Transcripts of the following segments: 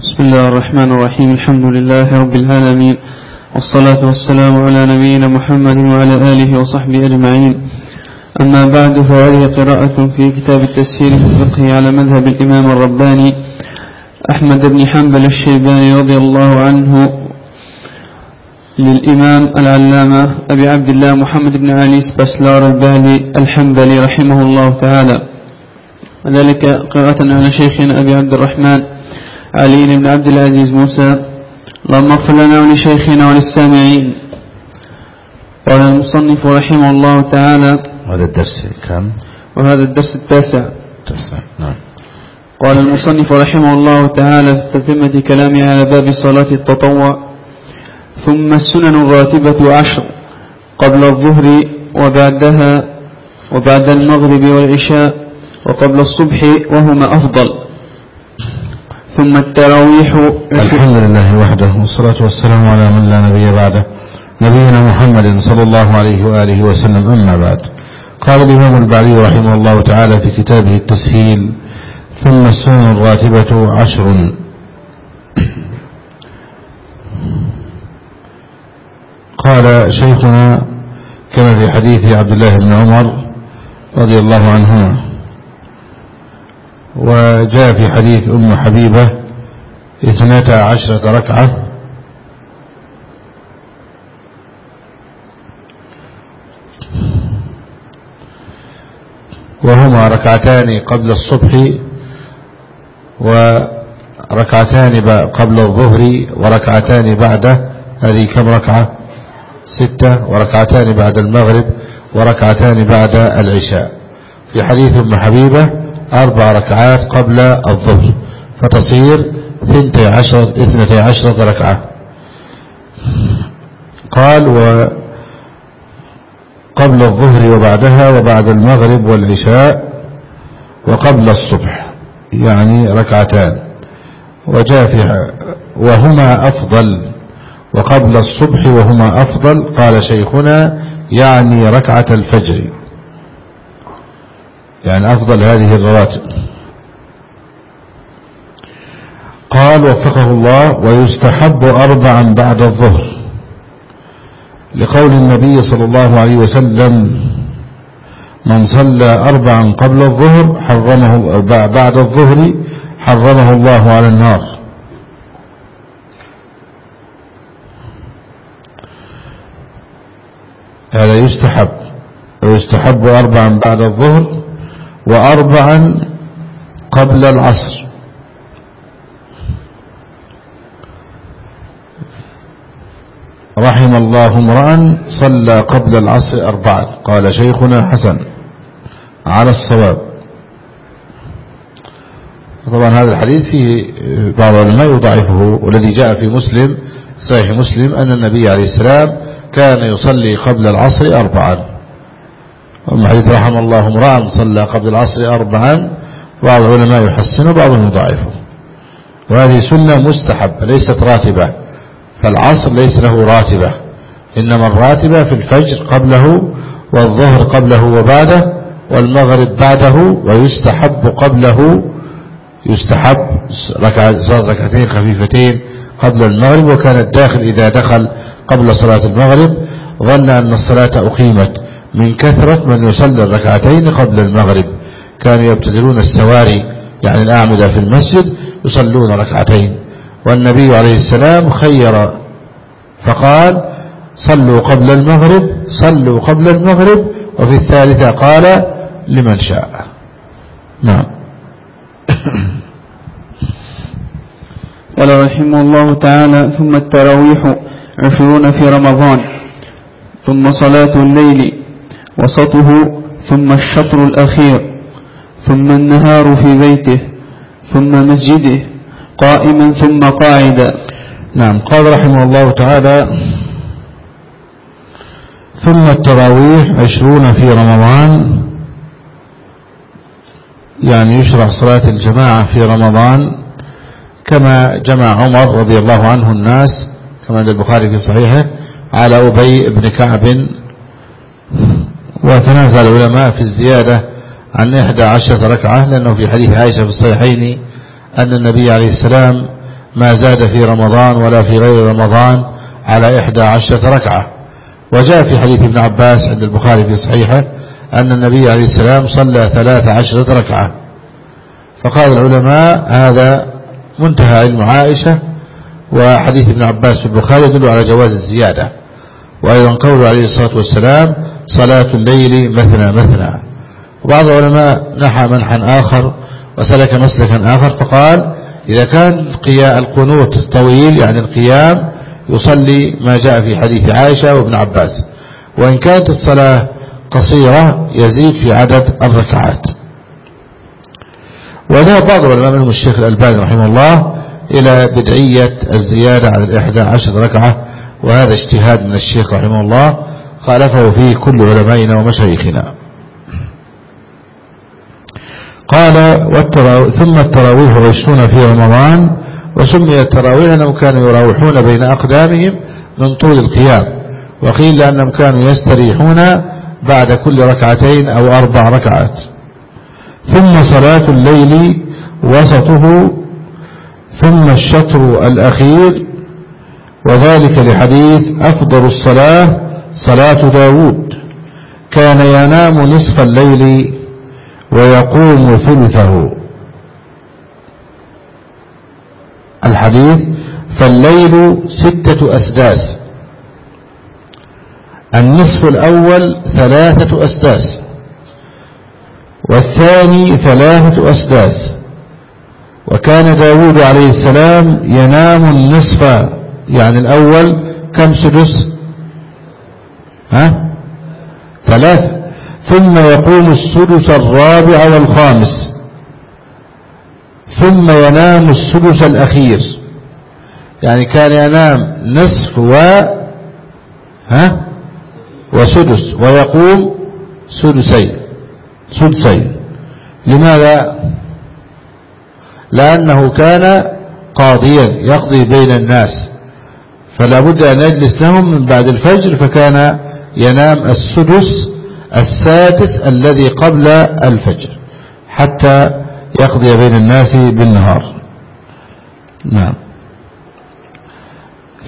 بسم الله الرحمن الرحيم. الحمد لله رب العالمين. والصلاة والسلام على نبينا محمد وعلى آله وصحبه أجمعين. أما بعد فهذه قراءة في كتاب التسهيل في الفقه على مذهب الإمام الرباني أحمد بن حنبل الشيباني رضي الله عنه للإمام العلامة أبي عبد الله محمد بن علي سبسلار البالي الحنبلي رحمه الله تعالى. وذلك قراءة على شيخنا أبي عبد الرحمن علي بن عبد العزيز موسى. اللهم اغفر لنا ولشيخنا وللسامعين. قال المصنف رحمه الله تعالى. هذا الدرس كم؟ وهذا الدرس التاسع. تسع نعم. قال المصنف رحمه الله تعالى في تتمة كلامه على باب صلاة التطوع. ثم السنن الراتبة عشر قبل الظهر وبعدها وبعد المغرب والعشاء. وقبل الصبح وهما أفضل. ثم التراويح الحمد لله وحده والصلاة والسلام على من لا نبي بعده نبينا محمد صلى الله عليه وآله وسلم أما بعد. قال الإمام البعلي رحمه الله تعالى في كتابه التسهيل ثم السنن الراتبة عشر. قال شيخنا كما في حديث عبد الله بن عمر رضي الله عنهما وجاء في حديث أم حبيبة اثنتا عشرة ركعة. وهما ركعتان قبل الصبح وركعتان قبل الظهر وركعتان بعده هذه كم ركعة؟ ستة. وركعتان بعد المغرب وركعتان بعد العشاء. في حديث ابن حبيبة أربع ركعات قبل الظهر فتصير ثنتي عشرة, اثنتي عشرة ركعة. قال وقبل الظهر وبعدها وبعد المغرب والعشاء وقبل الصبح يعني ركعتان. وجاء في وهما أفضل وقبل الصبح وهما أفضل. قال شيخنا يعني ركعة الفجر. يعني أفضل هذه الرواتب قال وفقه الله ويستحب أربعا بعد الظهر لقول النبي صلى الله عليه وسلم من صلى أربعا قبل الظهر حرمه بعد الظهر حرمه الله على النار. هذا يستحب ويستحب أربعا بعد الظهر وأربعا قبل العصر. رحم الله امرأ صلى قبل العصر أربعا. قال شيخنا حسن على الصواب. طبعا هذا الحديث فيه بعض العلماء يضعفه والذي جاء في مسلم صحيح مسلم أن النبي عليه السلام كان يصلي قبل العصر أربعا. أما حديث رحم الله امرأ صلى قبل العصر أربعا بعض العلماء يحسن وبعضهم يضعفه وهذه سنة مستحبة ليست راتبة. فالعصر ليس له راتبة. إنما الراتبة في الفجر قبله والظهر قبله وبعده والمغرب بعده ويستحب قبله يستحب صلاة ركعتين خفيفتين قبل المغرب. وكان الداخل إذا دخل قبل صلاة المغرب ظن أن الصلاة أقيمت. من كثرة من يصلي الركعتين قبل المغرب. كانوا يبتدرون السواري يعني الأعمدة في المسجد يصلون ركعتين. والنبي عليه السلام خير. فقال صلوا قبل المغرب صلوا قبل المغرب. وفي الثالثة قال لمن شاء. نعم. قال رحمه الله تعالى ثم التراويح عشرون في رمضان ثم صلاة الليل وسطه ثم الشطر الأخير ثم النهار في بيته ثم مسجده قائما ثم قاعدا. نعم قال رحمه الله تعالى ثم التراويح عشرون في رمضان يعني يشرع صلاة الجماعة في رمضان كما جمع عمر رضي الله عنه الناس كما عند البخاري في صحيحه على أبي بن كعب. وتنازل العلماء في الزيادة عن إحدى عشرة ركعة لأنه في حديث عائشة في الصحيحين أن النبي عليه السلام ما زاد في رمضان ولا في غير رمضان على إحدى عشرة ركعة. وجاء في حديث ابن عباس عند البخاري في صحيحه أن النبي عليه السلام صلى ثلاث عشرة ركعة. فقال العلماء هذا منتهى علم عائشة وحديث ابن عباس في البخاري يدل على جواز الزيادة. وأيضا قوله عليه الصلاة والسلام صلاة الليل مثنى مثنى. وبعض العلماء نحى منحا آخر وسلك مسلكا آخر فقال إذا كان القنوت طويل يعني القيام يصلي ما جاء في حديث عائشة وابن عباس. وإن كانت الصلاة قصيرة يزيد في عدد الركعات. وذهب بعض العلماء منهم الشيخ الألباني رحمه الله إلى بدعية الزيادة على الإحدى عشر ركعة وهذا اجتهاد من الشيخ رحمه الله. خالفه فيه كل علمائنا ومشايخنا. قال ثم التراويح عشرون في رمضان وسمي التراويح أنهم كانوا يراوحون بين أقدامهم من طول القيام وقيل لأنهم كانوا يستريحون بعد كل ركعتين أو أربع ركعات. ثم صلاة الليل وسطه ثم الشطر الأخير وذلك لحديث أفضل الصلاة صلاة داود كان ينام نصف الليل ويقوم ثلثه. الحديث فالليل ستة أسداس. النصف الأول ثلاثة أسداس. والثاني ثلاثة أسداس. وكان داود عليه السلام ينام النصف يعني الأول كم سدس؟ ها؟ ثلاثة ثم يقوم السدس الرابع والخامس. ثم ينام السدس الأخير. يعني كان ينام نصف و ها؟ وسدس. ويقوم سدسين. سدسين. لماذا؟ لأنه كان قاضيا يقضي بين الناس. فلا بد أن يجلس لهم من بعد الفجر فكان ينام السدس السادس الذي قبل الفجر حتى يقضي بين الناس بالنهار. نعم.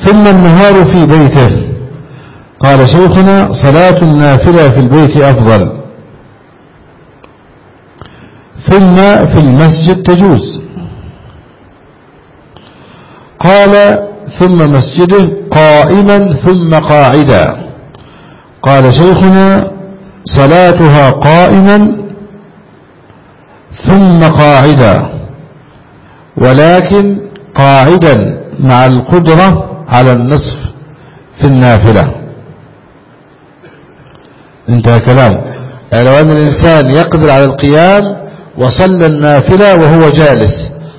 ثم النهار في بيته. قال شيخنا صلاة النافلة في البيت أفضل. ثم في المسجد تجوز. قال ثم مسجده قائما ثم قاعدا. قال شيخنا صلاتها قائما ثم قاعدا ولكن قاعدا مع القدرة على النصف في النافلة. انتهى كلام يعني لو أن الإنسان يقدر على القيام وصلى النافلة وهو جالس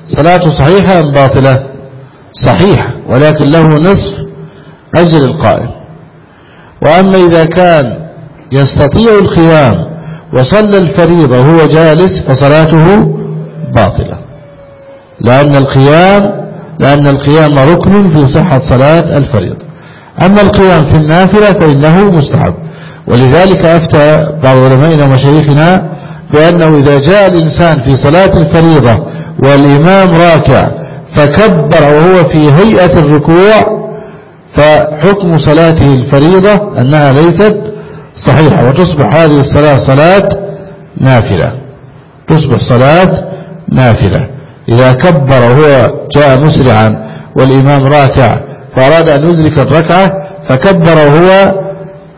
صلاته صحيحة أم باطلة؟ صحيحة ولكن له نصف أجر القائم. وأما إذا كان يستطيع القيام وصلى الفريضة وهو جالس فصلاته باطلة. لأن القيام لأن القيام ركن في صحة صلاة الفريضة. أما القيام في النافلة فإنه مستحب. ولذلك أفتى بعض علمائنا ومشايخنا بأنه إذا جاء الإنسان في صلاة الفريضة والإمام راكع فكبر وهو في هيئة الركوع فحكم صلاته الفريضة أنها ليست صحيحة وتصبح هذه الصلاة صلاة نافلة. تصبح صلاة نافلة. إذا كبر وهو جاء مسرعا والإمام راكع فأراد أن يدرك الركعة فكبر وهو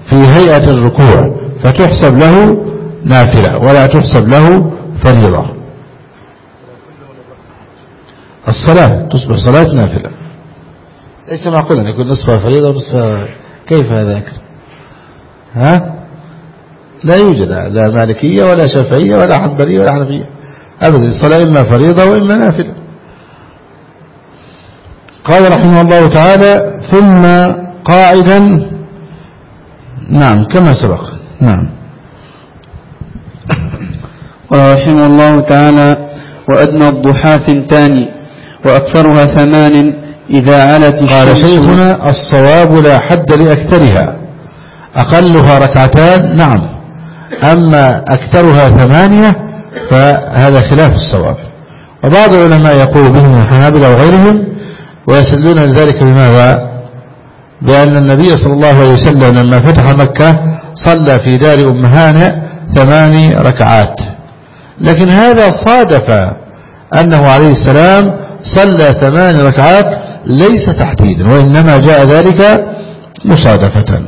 في هيئة الركوع فتحسب له نافلة ولا تحسب له فريضة. الصلاة تصبح صلاة نافلة. ليس معقولا أن يكون نصفها فريضة ونصفها كيف هذا ها؟ لا يوجد لا مالكية ولا شافعية ولا حنبلية ولا حنفية. أبدا الصلاة إما فريضة وإما نافلة. قال رحمه الله تعالى ثم قاعدا. نعم كما سبق. نعم. رحمه الله تعالى وأدنى الضحى ثنتان وأكثرها ثمان إذا علت قال شيخنا الصواب لا حد لأكثرها. أقلها ركعتان نعم. أما أكثرها ثمانية فهذا خلاف الصواب. وبعض العلماء يقول بهم الحنابلة وغيرهم ويسدون لذلك بماذا؟ بأن النبي صلى الله عليه وسلم لما فتح مكة صلى في دار أم هانئ ثماني ركعات. لكن هذا صادف أنه عليه السلام صلى ثمان ركعات ليس تحديدا وإنما جاء ذلك مصادفة.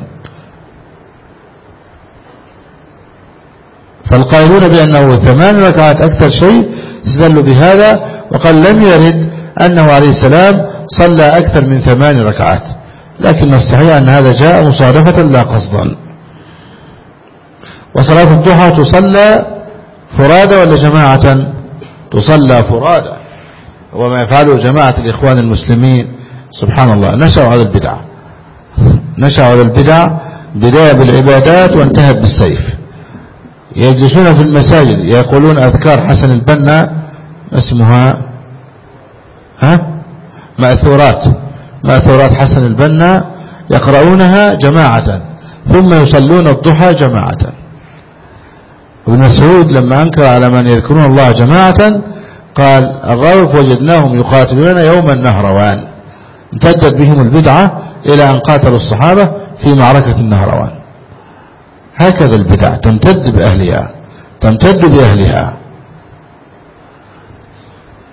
فالقائلون بأنه ثمان ركعات أكثر شيء استدلوا بهذا وقال لم يرد أنه عليه السلام صلى أكثر من ثمان ركعات. لكن الصحيح أن هذا جاء مصادفة لا قصدا وصلاة الضحى تصلى فرادى ولا جماعة؟ تصلى فرادى وما يفعله جماعة الإخوان المسلمين. سبحان الله. نشأوا على البدع. نشأوا على البدع بداية بالعبادات وانتهت بالسيف. يجلسون في المساجد يقولون أذكار حسن البنا اسمها؟ ها؟ مأثورات. مأثورات حسن البنا. يقرؤونها جماعة. ثم يصلون الضحى جماعة. ابن مسعود لما أنكر على من يذكرون الله جماعة قال الرائف وجدناهم يقاتلون يوم النهروان امتدت بهم البدعة إلى أن قاتلوا الصحابة في معركة النهروان هكذا البدع تمتد بأهلها تمتد بأهلها.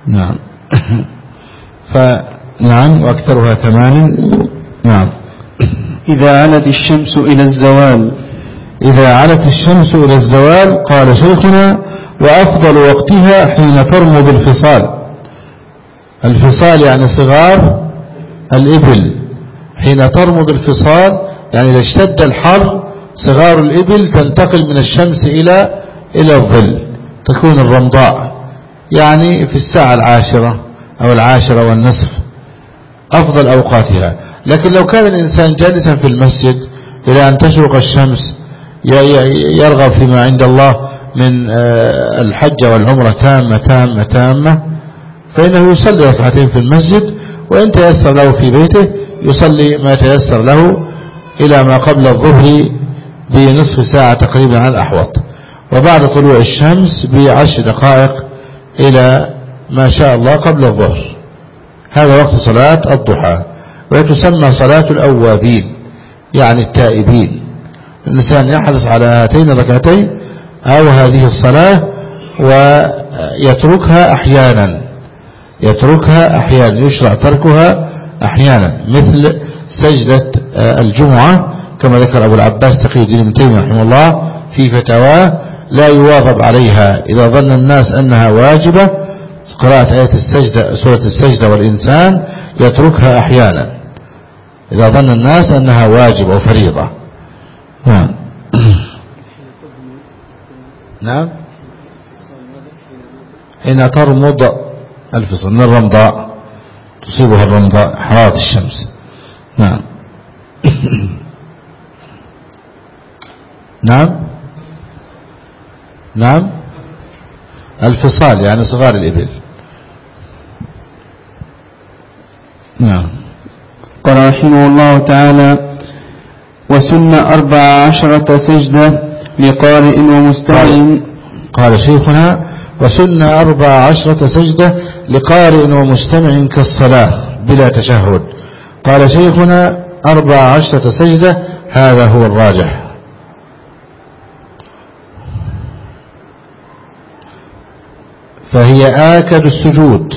نعم. فنعم وأكثرها ثمان نعم. إذا علت الشمس إلى الزوال. إذا علت الشمس إلى الزوال قال شيخنا وأفضل وقتها حين ترمو بالفصال. الفصال يعني صغار الإبل. حين ترمو بالفصال يعني إذا اشتد الحر صغار الإبل تنتقل من الشمس إلى إلى الظل. تكون الرمضاء. يعني في الساعة العاشرة أو العاشرة والنصف. أفضل أوقاتها. لكن لو كان الإنسان جالسا في المسجد إلى أن تشرق الشمس يرغب فيما عند الله من آه، الحج والعمرة تامة تامة تامة. فإنه يصلي ركعتين في المسجد وإن تيسر له في بيته يصلي ما تيسر له إلى ما قبل الظهر بنصف ساعة تقريبا على الأحوط. وبعد طلوع الشمس بعشر دقائق إلى ما شاء الله قبل الظهر. هذا وقت صلاة الضحى وتسمى صلاة الأوابين يعني التائبين. الإنسان يحرص على هاتين الركعتين أو هذه الصلاة ويتركها أحيانا. يتركها أحيانا يشرع تركها أحيانا مثل سجدة الجمعة كما ذكر أبو العباس تقي الدين ابن تيمية رحمه الله في فتاواه لا يواظب عليها إذا ظن الناس أنها واجبة. قراءة آية السجدة سورة السجدة والإنسان يتركها أحيانا. إذا ظن الناس أنها واجبة وفريضة. نعم. نعم. حين ترمض الفصل من الرمضاء تصيبها الرمضاء حرارة الشمس. نعم. نعم. نعم. الفصال يعني صغار الإبل. نعم. قال رحمه الله تعالى وسن أربع عشرة سجدة لقارئ ومستمع. قال شيخنا وسن أربع عشرة سجدة لقارئ ومستمع كالصلاة بلا تشهد. قال شيخنا أربع عشرة سجدة هذا هو الراجح. فهي آكد السجود.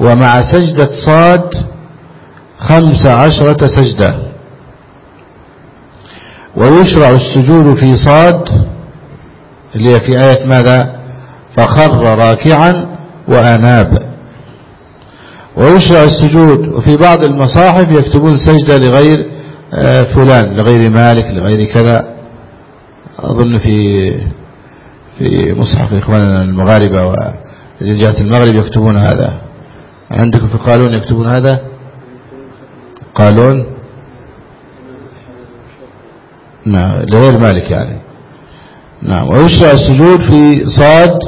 ومع سجدة صاد خمس عشرة سجدة. ويشرع السجود في صاد اللي هي في آية ماذا؟ فخر راكعا وأناب. ويشرع السجود وفي بعض المصاحف يكتبون سجدة لغير آه، فلان لغير مالك لغير كذا. أظن في في مصحف إخواننا المغاربة جاءت المغرب يكتبون هذا. عندكم في قالون يكتبون هذا؟ قالون؟ نعم لغير مالك يعني. نعم ويشرع السجود في صاد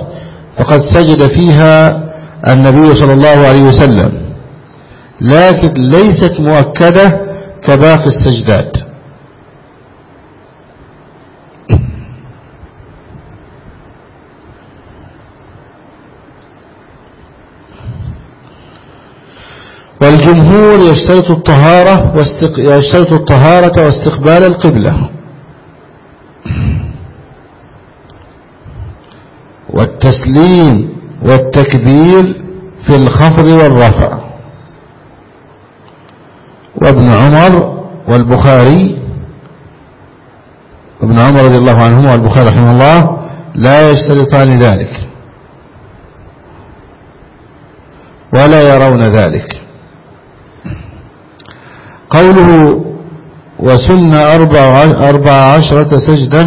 فقد سجد فيها النبي صلى الله عليه وسلم لكن ليست مؤكدة كباقي السجدات. والجمهور يشترط الطهارة واستق... يشترط الطهارة واستقبال القبلة. والتسليم والتكبير في الخفض والرفع. وابن عمر والبخاري ابن عمر رضي الله عنهما والبخاري رحمه الله لا يشترطان ذلك. ولا يرون ذلك. قوله وسن أربع, عشرة سجدة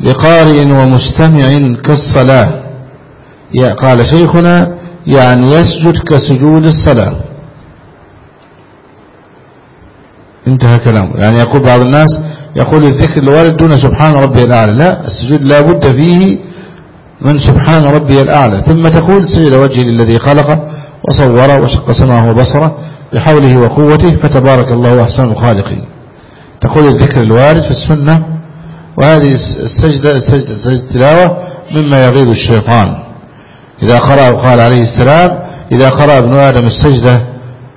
لقارئ ومستمع كالصلاة. قال شيخنا يعني يسجد كسجود الصلاة. انتهى كلامه. يعني يقول بعض الناس يقول الذكر الوارد دون سبحان ربي الأعلى. لا السجود لا بد فيه من سبحان ربي الأعلى. ثم تقول سجد وجهي للذي خلقه وصوره وشق سمعه وبصره بحوله وقوته فتبارك الله أحسن الخالقين تقول الذكر الوارد في السنة وهذه السجدة السجدة, السجدة التلاوة مما يغيظ الشيطان. إذا قرأ قال عليه السلام إذا قرأ ابن آدم السجدة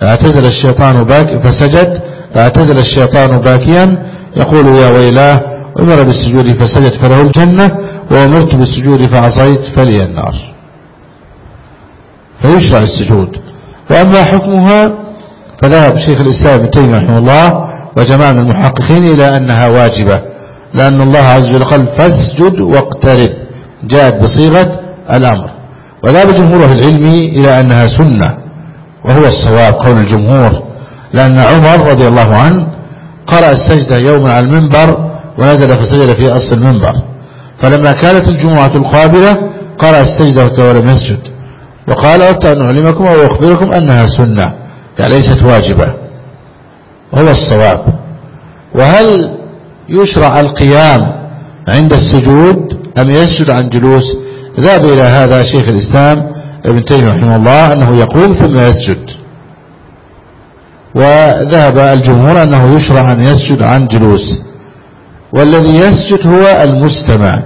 اعتزل الشيطان باك فسجد اعتزل الشيطان باكيا يقول يا ويلاه أمر بالسجود فسجد فله الجنة وأمرت بالسجود فعصيت فلي النار. فيشرع السجود. وأما حكمها فذهب شيخ الإسلام ابن تيمية رحمه الله وجماعة من المحققين إلى أنها واجبة. لأن الله عز وجل قال فاسجد واقترب. جاءت بصيغة الأمر. وذهب جمهور العلم إلى أنها سنة وهو الصواب قول الجمهور. لأن عمر رضي الله عنه قرأ السجدة يوما على المنبر ونزل فسجد في أصل المنبر. فلما كانت الجمعة القابلة قرأ السجدة ولم يسجد. وقال أردت أن أعلمكم أو أخبركم أنها سنة يعني ليست واجبة. وهو الصواب. وهل يشرع القيام عند السجود أم يسجد عن جلوس؟ ذهب إلى هذا شيخ الإسلام ابن تيمية رحمه الله أنه يقوم ثم يسجد. وذهب الجمهور أنه يشرع أن يسجد عن جلوس. والذي يسجد هو المستمع.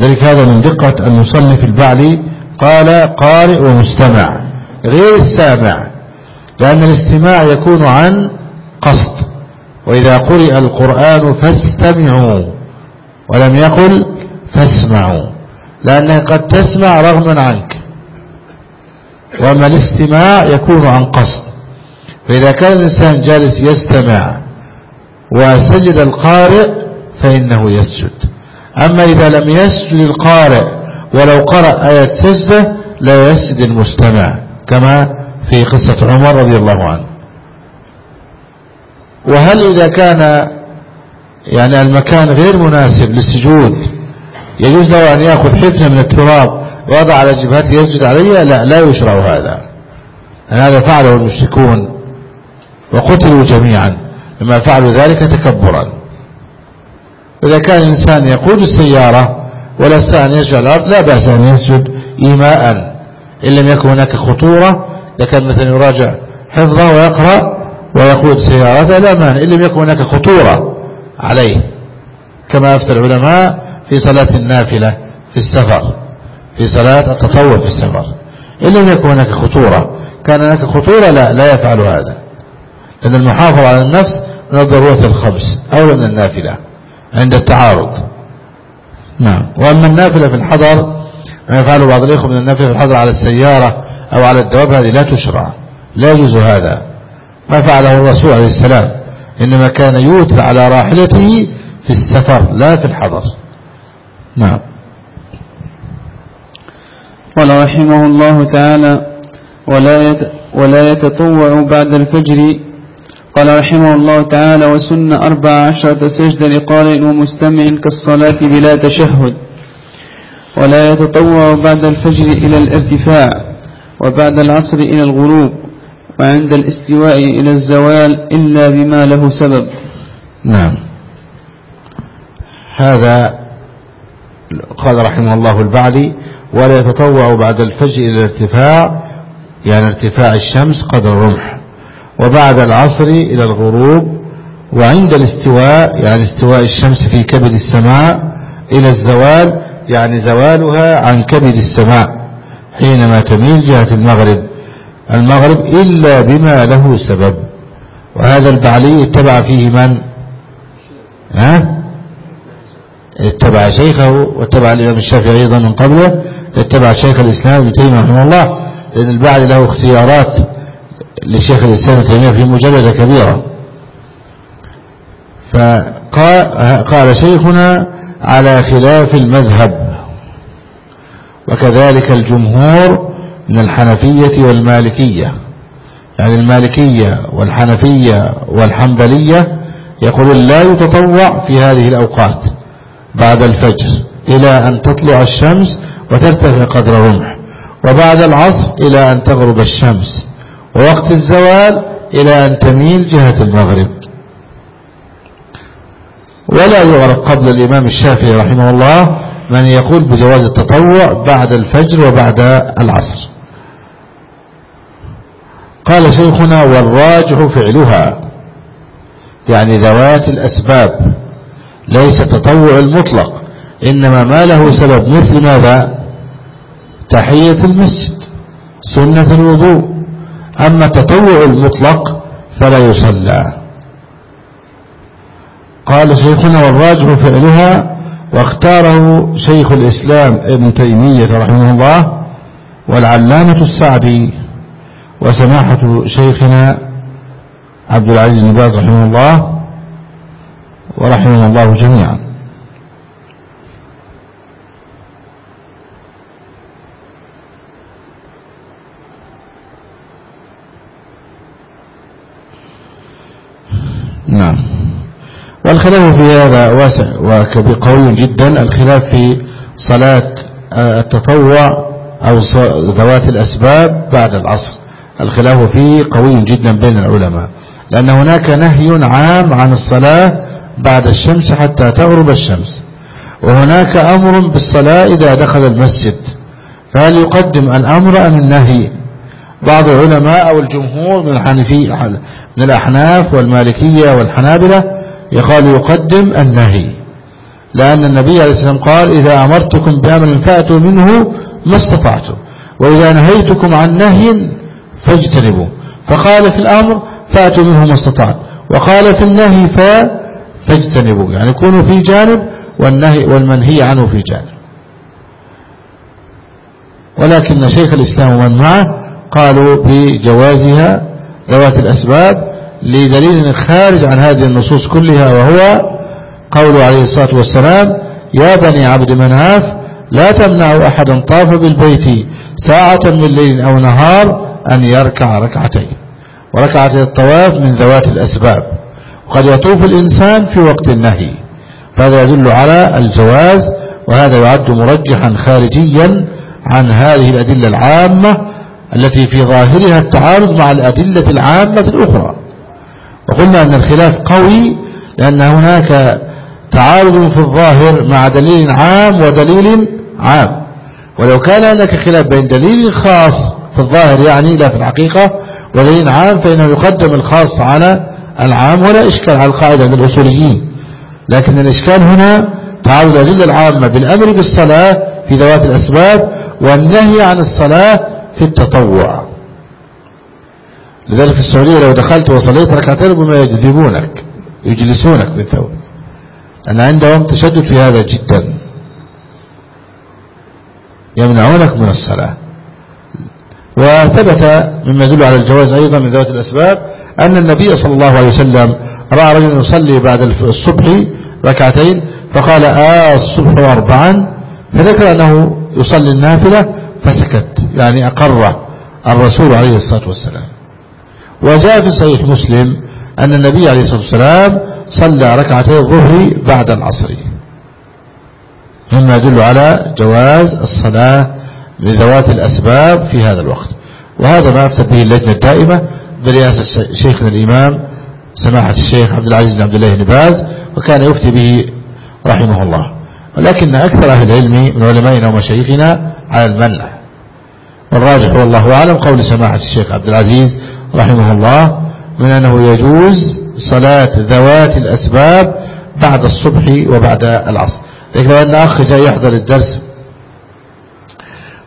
ذلك هذا من دقة المصنف البعلي قال قارئ ومستمع غير السامع لأن الاستماع يكون عن قصد. وإذا قرئ القرآن فاستمعوا ولم يقل فاسمعوا لأنك قد تسمع رغما عنك. وأما الاستماع يكون عن قصد. فإذا كان الإنسان جالس يستمع وسجد القارئ فإنه يسجد. أما إذا لم يسجد القارئ ولو قرأ آية سجدة لا يسجد المستمع كما في قصة عمر رضي الله عنه. وهل إذا كان يعني المكان غير مناسب للسجود يجوز له أن يأخذ حفنة من التراب ويضع على جبهته يسجد عليها؟ لا لا يشرع هذا. هذا فعله المشركون وقتلوا جميعا لما فعلوا ذلك تكبرا. إذا كان الإنسان يقود السيارة ولا أن يسجد الأرض لا بأس أن يسجد إيماء. إن لم يكن هناك خطورة كان مثلا يراجع حفظه ويقرأ ويقود سيارته لا مانع إن لم يكن هناك خطورة عليه كما أفتى العلماء في صلاة النافلة في السفر في صلاة التطوع في السفر. إن لم يكن هناك خطورة كان هناك خطورة لا لا يفعل هذا. لأن المحافظة على النفس من الضرورة الخمس أولى من النافلة عند التعارض. نعم. وأما النافلة في الحضر ما يفعله بعض الإخوة من النافلة في الحضر على السيارة أو على الدواب هذه لا تشرع لا يجوز هذا. ما فعله الرسول عليه السلام. إنما كان يوتر على راحلته في السفر لا في الحضر. نعم. قال رحمه الله تعالى ولا ولا يتطوع بعد الفجر. قال رحمه الله تعالى وسن أربع عشرة سجدة لقارئ ومستمع كالصلاة بلا تشهد. ولا يتطوع بعد الفجر إلى الارتفاع وبعد العصر إلى الغروب. وعند الاستواء إلى الزوال إلا بما له سبب. نعم. هذا قال رحمه الله البعلي ولا يتطوع بعد الفجر إلى الارتفاع يعني ارتفاع الشمس قدر الرمح وبعد العصر إلى الغروب وعند الاستواء يعني استواء الشمس في كبد السماء إلى الزوال يعني زوالها عن كبد السماء حينما تميل جهة المغرب. المغرب إلا بما له سبب. وهذا البعلي اتبع فيه من؟ ها؟ اتبع شيخه واتبع الإمام الشافعي أيضا من قبله اتبع شيخ الإسلام ابن تيمية رحمه الله لأن البعلي له اختيارات لشيخ الإسلام ابن تيمية في مجلدة كبيرة. فقال شيخنا على خلاف المذهب. وكذلك الجمهور من الحنفية والمالكية. يعني المالكية والحنفية والحنبلية يقولون لا يتطوع في هذه الأوقات بعد الفجر إلى أن تطلع الشمس وترتفع قدر رمح وبعد العصر إلى أن تغرب الشمس ووقت الزوال إلى أن تميل جهة المغرب. ولا يعرف قبل الإمام الشافعي رحمه الله من يقول بجواز التطوع بعد الفجر وبعد العصر. قال شيخنا والراجح فعلها. يعني ذوات الأسباب ليس التطوع المطلق إنما ما له سبب مثل ماذا؟ تحية المسجد سنة الوضوء. أما التطوع المطلق فلا يصلى. قال شيخنا والراجح فعلها واختاره شيخ الإسلام ابن تيمية رحمه الله والعلامة السعدي. وسماحة شيخنا عبد العزيز بن باز رحمه الله ورحمه الله جميعا. نعم. والخلاف في هذا واسع وقوي جدا. الخلاف في صلاة التطوع أو ذوات الأسباب بعد العصر. الخلاف فيه قوي جدا بين العلماء. لأن هناك نهي عام عن الصلاة بعد الشمس حتى تغرب الشمس. وهناك أمر بالصلاة إذا دخل المسجد. فهل يقدم الأمر أم النهي؟ بعض العلماء أو الجمهور من الحنفي من الأحناف والمالكية والحنابلة يقال يقدم النهي. لأن النبي عليه السلام قال إذا أمرتكم بأمر فأتوا منه ما استطعتم. وإذا نهيتكم عن نهي فاجتنبوا. فقال في الأمر فأتوا منه ما استطعت وقال في النهي فاجتنبوا. يعني كونوا في جانب والنهي والمنهي عنه في جانب. ولكن شيخ الإسلام ومن معه قالوا بجوازها ذوات الأسباب لدليل خارج عن هذه النصوص كلها وهو قول عليه الصلاة والسلام يا بني عبد مناف لا تمنعوا أحدا طاف بالبيت ساعة من ليل أو نهار أن يركع ركعتين. وركعة الطواف من ذوات الأسباب. وقد يطوف الإنسان في وقت النهي. فهذا يدل على الجواز وهذا يعد مرجحا خارجيا عن هذه الأدلة العامة التي في ظاهرها التعارض مع الأدلة العامة الأخرى. وقلنا أن الخلاف قوي لأن هناك تعارض في الظاهر مع دليل عام ودليل عام. ولو كان هناك خلاف بين دليل خاص في الظاهر يعني لا في الحقيقة. ودليل عام فإنه يقدم الخاص على العام ولا إشكال على القاعدة عند الأصوليين. لكن الإشكال هنا تعارض الأدلة العامة بالأمر بالصلاة في ذوات الأسباب والنهي عن الصلاة في التطوع. لذلك في السعودية لو دخلت وصليت ركعتين ربما يجذبونك يجلسونك بالثوب. أن عندهم تشدد في هذا جدا. يمنعونك من الصلاة. وثبت مما يدل على الجواز أيضا من ذوات الأسباب أن النبي صلى الله عليه وسلم رأى رجل يصلي بعد الصبح ركعتين فقال آه الصبح أربعا فذكر أنه يصلي النافلة فسكت يعني أقر الرسول عليه الصلاة والسلام. وجاء في صحيح مسلم أن النبي عليه الصلاة والسلام صلى ركعتي الظهر بعد العصر. مما يدل على جواز الصلاة لذوات الأسباب في هذا الوقت. وهذا ما أفتت به اللجنة الدائمة برئاسة شيخنا الإمام سماحة الشيخ عبد العزيز بن عبد الله بن باز وكان يفتي به رحمه الله. ولكن أكثر أهل العلم من علمائنا ومشايخنا على المنع. والراجح والله أعلم قول سماحة الشيخ عبد العزيز رحمه الله من أنه يجوز صلاة ذوات الأسباب بعد الصبح وبعد العصر. لكن لو أن أخ جاء يحضر الدرس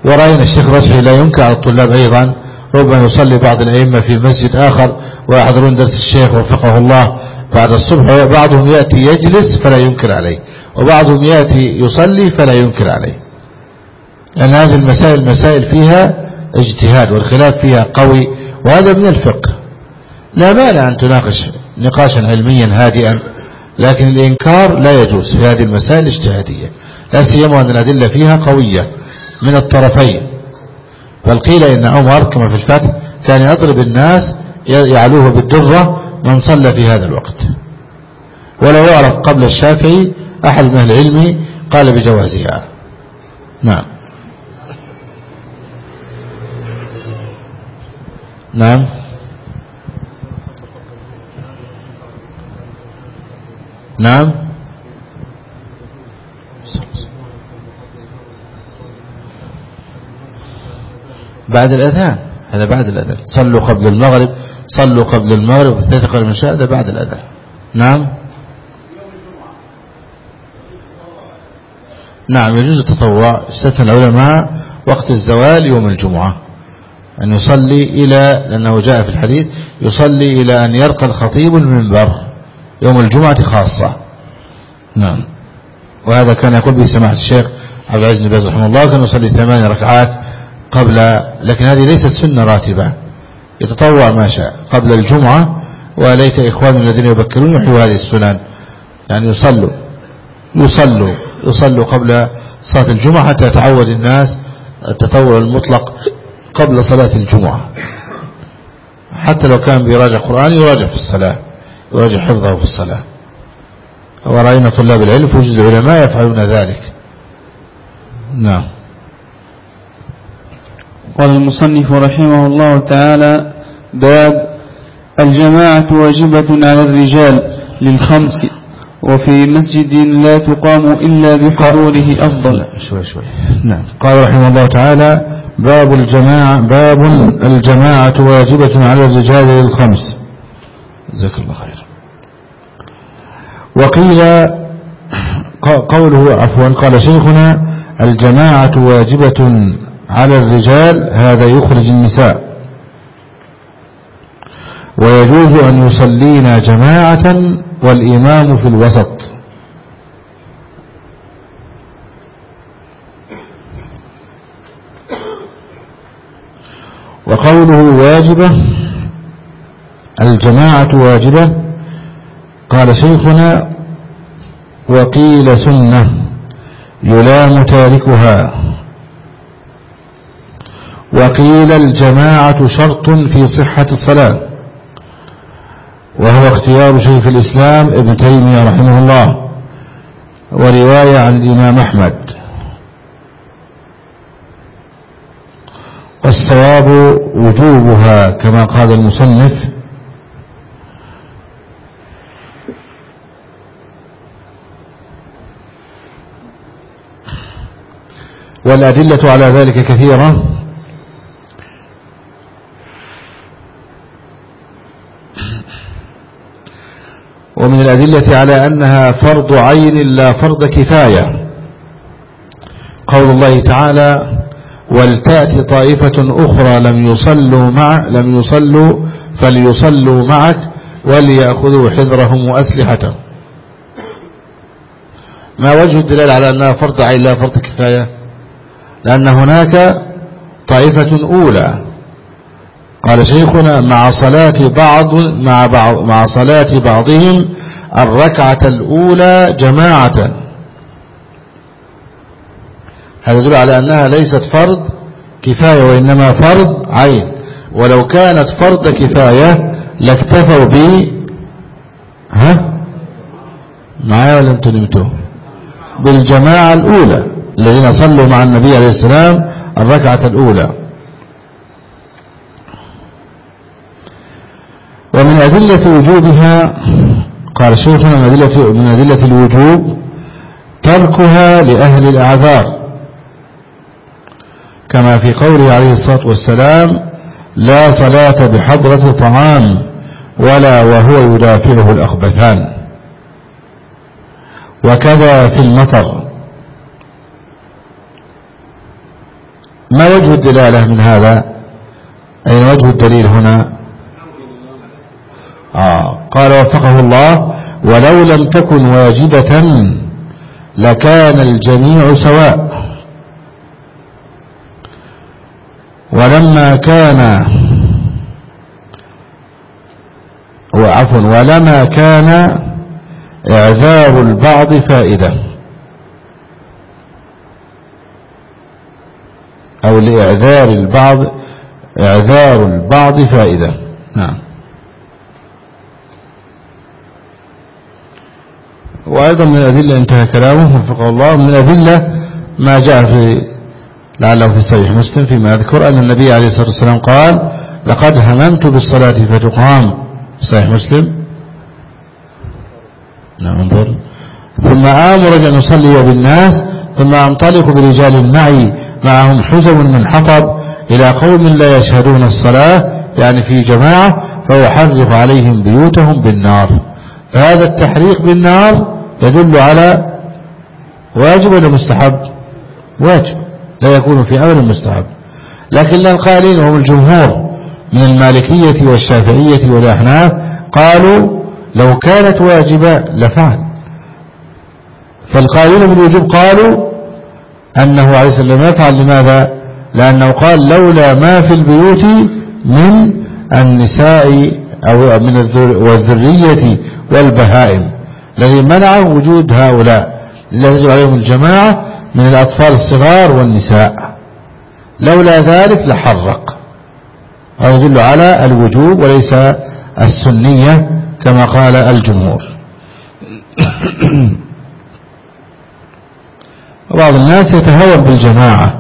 ورأينا الشيخ رجحي لا ينكر على الطلاب أيضا ربما يصلي بعض الأئمة في مسجد آخر ويحضرون درس الشيخ وفقه الله. بعد الصبح وبعضهم يأتي يجلس فلا ينكر عليه وبعضهم يأتي يصلي فلا ينكر عليه. لأن هذه المسائل مسائل فيها اجتهاد والخلاف فيها قوي وهذا من الفقه. لا مانع أن تناقش نقاشا علميا هادئا لكن الإنكار لا يجوز في هذه المسائل الاجتهادية. لا سيما أن الأدلة فيها قوية. من الطرفين. بل قيل إن عمر كما في الفتح كان يضرب الناس يعلوه بالدرة من صلى في هذا الوقت. ولا يعرف قبل الشافعي أحد من العلم قال بجوازها. نعم. نعم. نعم. بعد الأذان. هذا بعد الأذان. صلوا قبل المغرب صلوا قبل المغرب والثلاثة قبل المشاء هذا بعد الأذان. نعم؟ نعم يجوز التطوع. استثنى العلماء وقت الزوال يوم الجمعة. أن يصلي إلى لأنه جاء في الحديث يصلي إلى أن يرقى الخطيب المنبر. يوم الجمعة خاصة. نعم. وهذا كان يقول به سماحة الشيخ عبد العزيز بن باز رحمه الله كان يصلي ثمان ركعات قبل لكن هذه ليست سنة راتبة. يتطوع ما شاء قبل الجمعة وليت إخوان الذين يبكرون يحيوا هذه السنن يعني يصلوا يصلوا يصلوا قبل صلاة الجمعة حتى يتعود الناس التطوع المطلق قبل صلاة الجمعة. حتى لو كان بيراجع قرآن يراجع في الصلاة يراجع حفظه في الصلاة. ورأينا طلاب العلم في وجود العلماء يفعلون ذلك. نعم. قال المصنف رحمه الله تعالى باب الجماعة واجبة على الرجال للخمس وفي مسجد لا تقام إلا بحضوره أفضل. شوي شوي. نعم. قال رحمه الله تعالى باب الجماعة باب الجماعة واجبة على الرجال للخمس. جزاك الله خير. وقيل قوله عفوا قال شيخنا الجماعة واجبة على الرجال هذا يخرج النساء. ويجوز أن يصلينا جماعة والإمام في الوسط. وقوله واجبة الجماعة واجبة. قال شيخنا وقيل سنة يلام تاركها. وقيل الجماعة شرط في صحة الصلاة وهو اختيار شيخ الإسلام ابن تيمية رحمه الله ورواية عن الإمام أحمد. والصواب وجوبها كما قال المصنف والأدلة على ذلك كثيرة. ومن الأدلة على أنها فرض عين لا فرض كفاية. قول الله تعالى ولتأتي طائفة أخرى لم يصلوا مع لم يصلوا فليصلوا معك وليأخذوا حذرهم وأسلحتهم. ما وجه الدلال على أنها فرض عين لا فرض كفاية؟ لأن هناك طائفة أولى قال شيخنا مع صلاة بعض مع بعض مع صلاة بعضهم الركعة الأولى جماعة. هذا يدل على أنها ليست فرض كفاية وإنما فرض عين. ولو كانت فرض كفاية لاكتفوا ب ها؟ معايا ولا أنتم نمتوا؟ بالجماعة الأولى الذين صلوا مع النبي عليه السلام الركعة الأولى ومن أدلة وجوبها قال شيخنا من أدلة, من أدلة الوجوب تركها لأهل الأعذار. كما في قوله عليه الصلاة والسلام لا صلاة بحضرة طعام ولا وهو يدافعه الأخبثان. وكذا في المطر. ما وجه الدلالة من هذا؟ أين وجه الدليل هنا؟ آه. قال وفقه الله ولو لم تكن واجبة لكان الجميع سواء. ولما كان وعفوا ولما كان إعذار البعض فائدة. أو لإعذار البعض إعذار البعض فائدة. نعم. وأيضا من الأدلة انتهى كلامه وفقه الله من الأدلة ما جاء في لعله في صحيح مسلم فيما أذكر أن النبي عليه الصلاة والسلام قال لقد هممت بالصلاة فتقام صحيح مسلم. نعم انظر. ثم آمر أن أصلي بالناس ثم أنطلق برجال معي معهم حزم من حطب إلى قوم لا يشهدون الصلاة يعني في جماعة فيحرق عليهم بيوتهم بالنار. فهذا التحريق بالنار يدل على واجب ولا مستحب؟ واجب لا يكون في أمر مستحب. لكن القائلين هم الجمهور من المالكية والشافعية والأحناف قالوا لو كانت واجبة لفعل. فالقائلين بالوجوب قالوا أنه عليه السلام يفعل. لماذا؟ لأنه قال لولا ما في البيوت من النساء أو من الذرية والبهائم الذي منع وجود هؤلاء الذي يجب عليهم الجماعة من الأطفال الصغار والنساء. لولا ذلك لحرق. هذا يدل على الوجوب وليس السنية كما قال الجمهور. بعض الناس يتهاون بالجماعة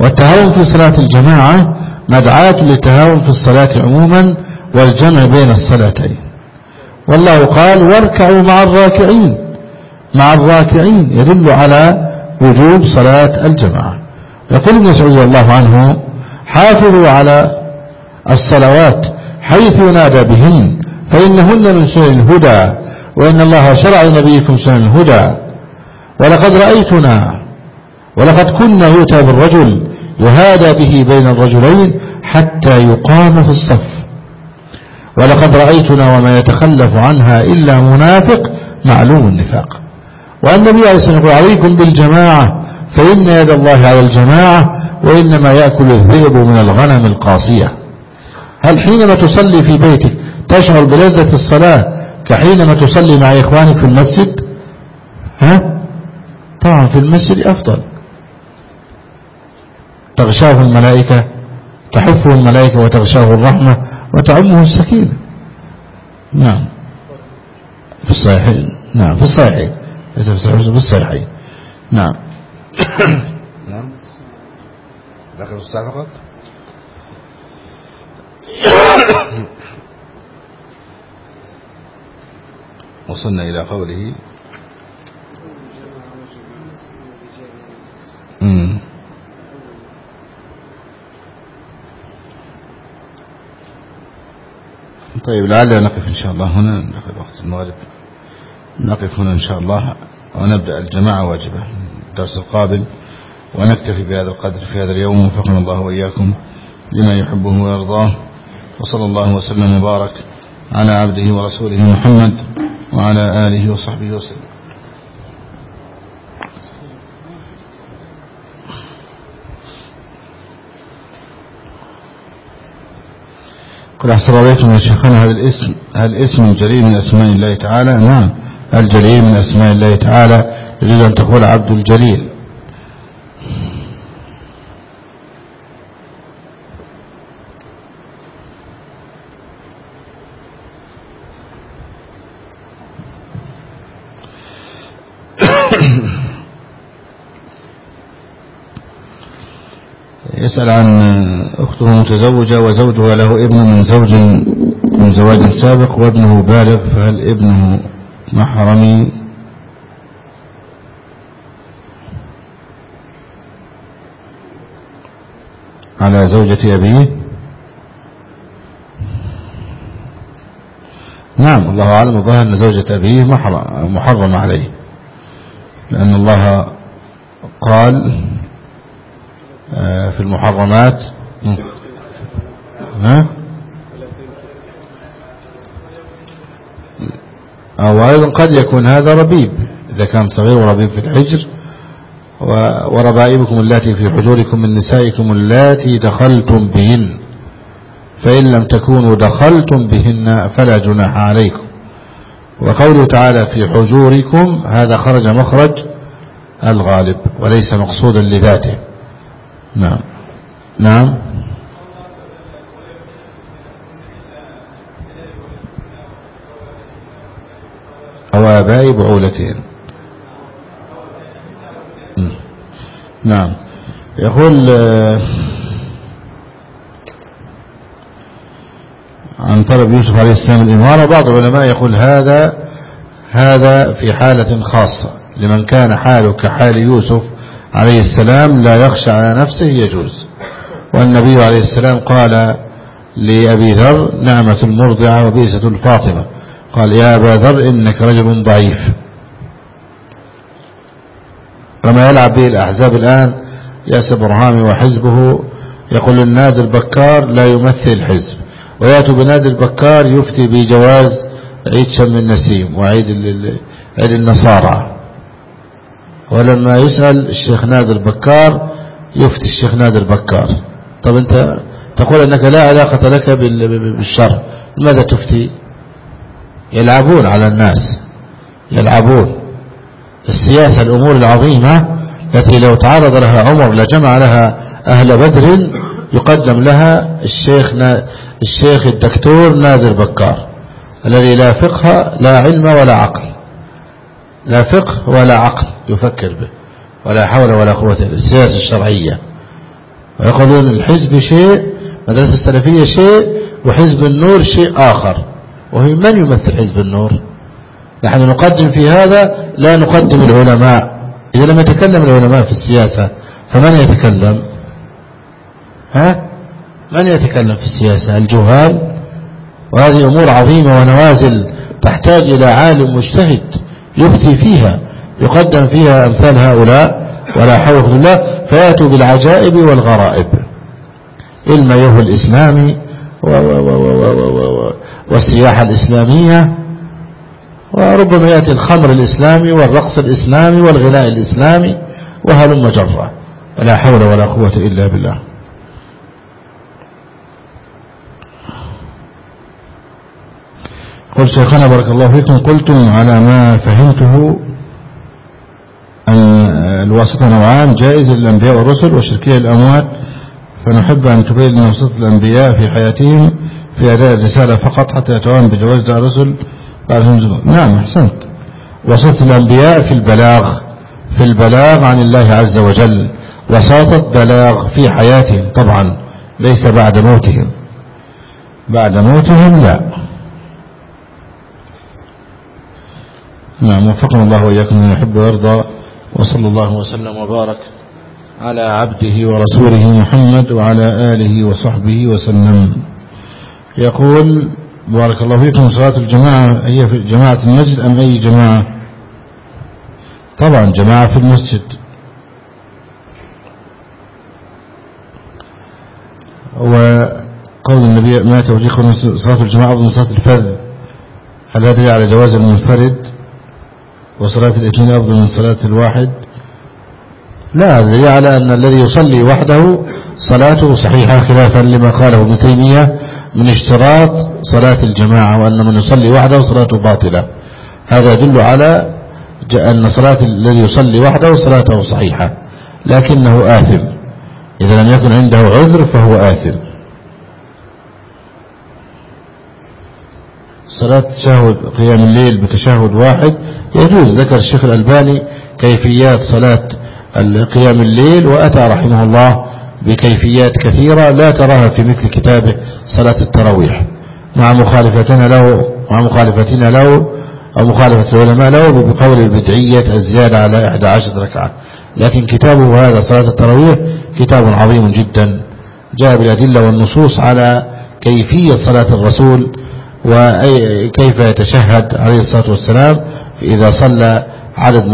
والتهاون في صلاة الجماعة مدعاة للتهاون في الصلاة عموما والجمع بين الصلاتين. والله قال واركعوا مع الراكعين مع الراكعين يدل على وجوب صلاة الجماعة. يقول ابن مسعود الله عنه حافظوا على الصلوات حيث ينادى بهن فإنهن من سنن الهدى وإن الله شرع لنبيكم سنن الهدى. ولقد رأيتنا ولقد كنا يؤتى بالرجل يهادى به بين الرجلين حتى يقام في الصف. ولقد رأيتنا وما يتخلف عنها إلا منافق معلوم النفاق. وأن النبي عليه الصلاة والسلام عليكم بالجماعة فإن يد الله على الجماعة وإنما يأكل الذئب من الغنم القاصية. هل حينما تصلي في بيتك تشعر بلذة الصلاة كحينما تصلي مع إخوانك في المسجد؟ ها؟ طبعا في المسجد أفضل. تغشاه الملائكة تحفه الملائكة وتغشاه الرحمة وتعمه السكينة. نعم. في الصحيحين نعم في الصحيحين ليس في الصحيحين نعم. نعم. داخل الساعة فقط. وصلنا إلى قوله طيب لعلنا نقف إن شاء الله هنا نقف وقت المغرب. نقف هنا إن شاء الله ونبدأ الجماعة واجبة الدرس القابل ونكتفي بهذا القدر في هذا اليوم. وفقنا الله وإياكم لما يحبه ويرضاه. وصلى الله وسلم وبارك على عبده ورسوله محمد وعلى آله وصحبه وسلم. قل أحسن عليكم يا شيخنا. هل الاسم هل اسم جليل من أسماء الله تعالى. نعم. الجليل من أسماء الله تعالى. يريد أن تقول عبد الجليل. يسأل عن أخته متزوجة وزوجها له ابن من زوج من زواج سابق وابنه بالغ فهل ابنه محرمي؟ على زوجة أبيه؟ نعم الله أعلم. الظاهر أن زوجة أبيه محرم عليه لأن الله قال آه، في المحرمات ها؟ أو أيضا قد يكون هذا ربيب. إذا كان صغير وربيب في الحجر وربائبكم اللاتي في حجوركم من نسائكم اللاتي دخلتم بهن. فإن لم تكونوا دخلتم بهن فلا جناح عليكم. وقوله تعالى في حجوركم هذا خرج مخرج الغالب وليس مقصودا لذاته. نعم. نعم. أو آباء بعولتين نعم. يقول آه، عن طلب يوسف عليه السلام الإمارة بعض العلماء يقول هذا هذا في حالة خاصة. لمن كان حاله كحال يوسف عليه السلام لا يخشى على نفسه يجوز. والنبي عليه السلام قال لأبي ذر نعمة المرضعة وبئسة الفاطمة قال يا أبا ذر إنك رجل ضعيف. كما يلعب به الأحزاب الآن ياسر برهامي وحزبه. يقول النادي البكار لا يمثل الحزب. ويأتوا بنادي البكار يفتي بجواز عيد شم النسيم وعيد عيد النصارى. ولما يسأل الشيخ نادر البكار يفتي الشيخ نادر البكار طب انت تقول انك لا علاقة لك بالشر لماذا تفتي؟ يلعبون على الناس يلعبون. السياسة الأمور العظيمة التي لو تعرض لها عمر لجمع لها أهل بدر يقدم لها الشيخ الشيخ الدكتور نادر بكار الذي لا فقه لا علم ولا عقل. لا فقه ولا عقل يفكر به ولا حول ولا قوة السياسة الشرعية. ويقولون الحزب شيء مدرسة السلفية شيء وحزب النور شيء آخر. وهي من يمثل حزب النور؟ نحن نقدم في هذا لا نقدم العلماء. إذا لم يتكلم العلماء في السياسة فمن يتكلم؟ ها؟ من يتكلم في السياسة؟ الجهال. وهذه أمور عظيمة ونوازل تحتاج إلى عالم مجتهد يفتي فيها يقدم فيها أمثال هؤلاء. ولا حول الله فيأتوا بالعجائب والغرائب. المياه الإسلامي والسياحة الإسلامية وربما يأتي الخمر الإسلامي والرقص الإسلامي والغناء الإسلامي وهلم جرة؟ لا حول ولا قوة إلا بالله. قل شيخنا بارك الله فيكم قلتم على ما فهمته أن الواسطة نوعان جائز للأنبياء والرسل وشركية الأموات فنحب أن تبين واسطة الأنبياء في حياتهم في أداء الرسالة فقط حتى يتوان بجواز دعا الرسل نعم أحسنت. وسط الأنبياء في البلاغ في البلاغ عن الله عز وجل. وساطة بلاغ في حياتهم طبعا ليس بعد موتهم. بعد موتهم لا. نعم وفقنا الله وإياكم من يحب ويرضى. وصلى الله وسلم وبارك على عبده ورسوله محمد وعلى آله وصحبه وسلم. يقول بارك الله فيكم. صلاة الجماعة هي في جماعة المسجد أم أي جماعة؟ طبعا جماعة في المسجد. وقول النبي ما توجيه صلاة الجماعة أفضل صلاة الفذ هل هذا على جواز المنفرد؟ وصلاة الاثنين أفضل من صلاة الواحد. لا هذا على أن الذي يصلي وحده صلاته صحيحة خلافا لما قاله ابن تيمية من اشتراط صلاة الجماعة وأن من يصلي وحده صلاته باطلة. هذا يدل على أن صلاة الذي يصلي وحده صلاته صحيحة لكنه آثم. إذا لم يكن عنده عذر فهو آثم. صلاة تشهد قيام الليل بتشهد واحد يجوز. ذكر الشيخ الألباني كيفيات صلاة قيام الليل وأتى رحمه الله بكيفيات كثيرة لا تراها في مثل كتابه صلاة التراويح. مع مخالفتنا له مع مخالفتنا له أو مخالفة العلماء له بقول البدعية الزيادة على 11 ركعة. لكن كتابه هذا صلاة التراويح كتاب عظيم جدا. جاء بالأدلة والنصوص على كيفية صلاة الرسول وكيف يتشهد عليه الصلاة والسلام إذا صلى عدد